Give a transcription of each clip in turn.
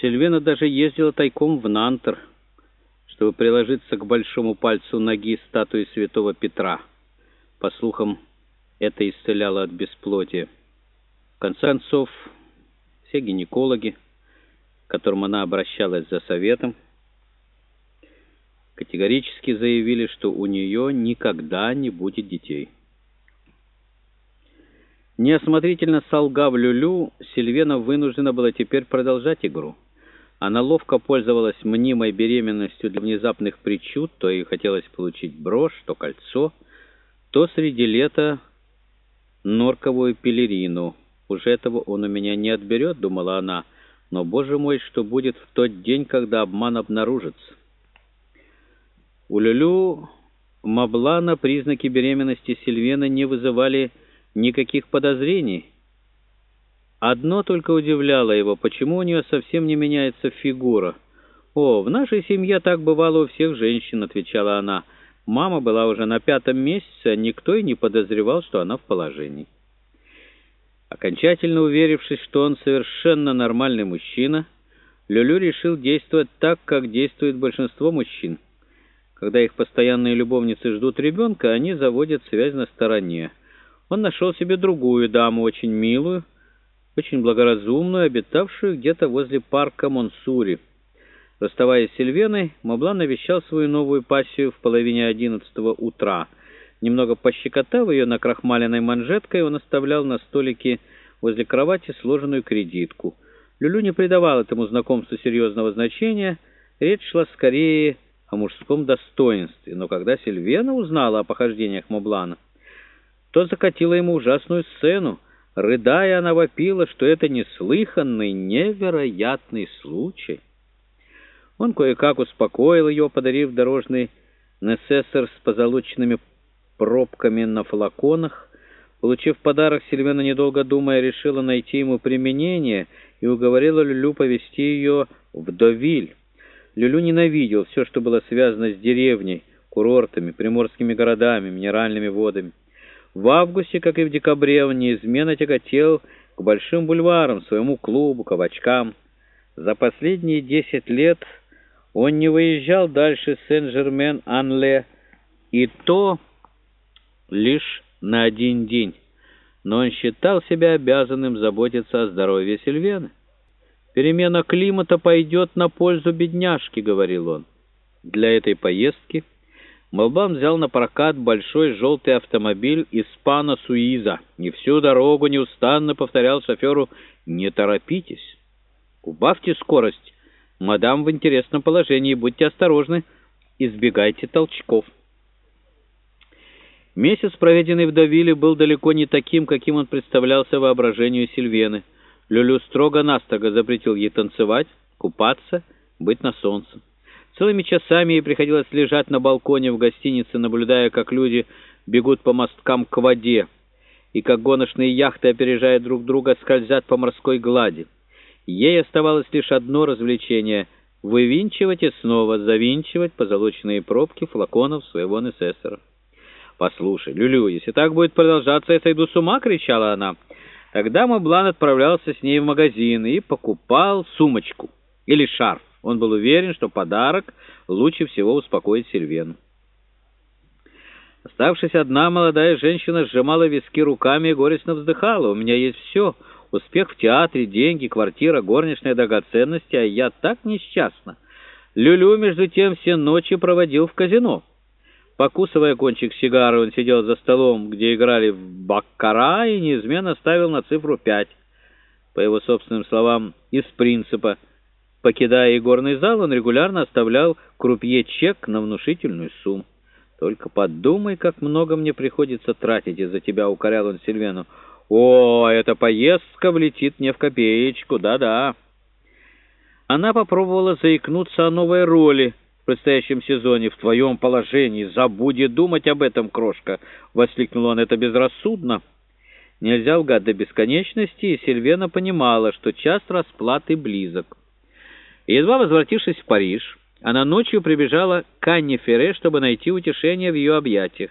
Сильвена даже ездила тайком в Нантер, чтобы приложиться к большому пальцу ноги статуи святого Петра. По слухам, это исцеляло от бесплодия. В конце концов, все гинекологи, к которым она обращалась за советом, категорически заявили, что у нее никогда не будет детей. Неосмотрительно солгав Люлю, Сильвена вынуждена была теперь продолжать игру. Она ловко пользовалась мнимой беременностью для внезапных причуд, то ей хотелось получить брошь, то кольцо, то среди лета норковую пелерину. Уже этого он у меня не отберет, думала она, но, боже мой, что будет в тот день, когда обман обнаружится? У Люлю Маблана признаки беременности Сильвена не вызывали никаких подозрений, Одно только удивляло его, почему у нее совсем не меняется фигура. «О, в нашей семье так бывало у всех женщин», — отвечала она. «Мама была уже на пятом месяце, а никто и не подозревал, что она в положении». Окончательно уверившись, что он совершенно нормальный мужчина, Люлю решил действовать так, как действует большинство мужчин. Когда их постоянные любовницы ждут ребенка, они заводят связь на стороне. Он нашел себе другую даму, очень милую, очень благоразумную, обитавшую где-то возле парка Монсури. Расставаясь с Сильвеной, Моблан навещал свою новую пассию в половине одиннадцатого утра. Немного пощекотав ее накрахмаленной манжеткой, он оставлял на столике возле кровати сложенную кредитку. Люлю не придавал этому знакомству серьезного значения, речь шла скорее о мужском достоинстве, но когда Сильвена узнала о похождениях Моблана, то закатила ему ужасную сцену, Рыдая, она вопила, что это неслыханный, невероятный случай. Он кое-как успокоил ее, подарив дорожный несессор с позолоченными пробками на флаконах. Получив подарок, Сильвена, недолго думая, решила найти ему применение и уговорила Люлю повезти ее в Довиль. Люлю ненавидел все, что было связано с деревней, курортами, приморскими городами, минеральными водами. В августе, как и в декабре, он неизменно тяготел к большим бульварам, своему клубу, кабачкам. За последние десять лет он не выезжал дальше Сен-Жермен-Анле, и то лишь на один день. Но он считал себя обязанным заботиться о здоровье Сильвены. «Перемена климата пойдет на пользу бедняжки», — говорил он. Для этой поездки Молбан взял на прокат большой желтый автомобиль «Испана Суиза» и всю дорогу неустанно повторял шоферу «Не торопитесь, убавьте скорость, мадам в интересном положении, будьте осторожны, избегайте толчков». Месяц, проведенный в Давиле, был далеко не таким, каким он представлялся воображению Сильвены. Люлю строго-настрого запретил ей танцевать, купаться, быть на солнце. Целыми часами ей приходилось лежать на балконе в гостинице, наблюдая, как люди бегут по мосткам к воде, и как гоночные яхты, опережая друг друга, скользят по морской глади. Ей оставалось лишь одно развлечение — вывинчивать и снова завинчивать позолоченные пробки флаконов своего несессора. «Послушай, Люлю, если так будет продолжаться, я сойду с ума!» — кричала она. Тогда Моблан отправлялся с ней в магазин и покупал сумочку или шарф. Он был уверен, что подарок лучше всего успокоит Сильвену. Оставшись одна, молодая женщина сжимала виски руками и горестно вздыхала. «У меня есть все. Успех в театре, деньги, квартира, горничная драгоценности, а я так несчастна». Люлю, между тем, все ночи проводил в казино. Покусывая кончик сигары, он сидел за столом, где играли в баккара, и неизменно ставил на цифру пять. По его собственным словам, из принципа – Покидая игорный зал, он регулярно оставлял крупье чек на внушительную сумму. «Только подумай, как много мне приходится тратить из-за тебя», — укорял он Сильвену. «О, эта поездка влетит мне в копеечку, да-да». Она попробовала заикнуться о новой роли в предстоящем сезоне. «В твоем положении забудь думать об этом, крошка!» — воскликнул он. «Это безрассудно». Нельзя лгать до бесконечности, и Сильвена понимала, что час расплаты близок. Едва возвратившись в Париж, она ночью прибежала к Анне Ферре, чтобы найти утешение в ее объятиях.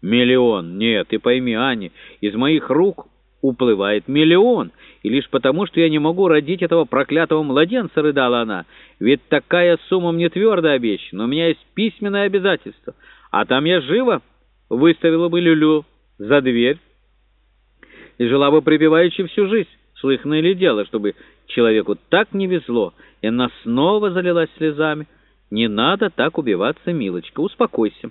«Миллион! Нет, ты пойми, Анне, из моих рук уплывает миллион. И лишь потому, что я не могу родить этого проклятого младенца, рыдала она. Ведь такая сумма мне твердо обещана, у меня есть письменное обязательство. А там я живо выставила бы Люлю за дверь и жила бы припеваючи всю жизнь. Слыхно ли дело, чтобы человеку так не везло, и она снова залилась слезами. «Не надо так убиваться, милочка, успокойся».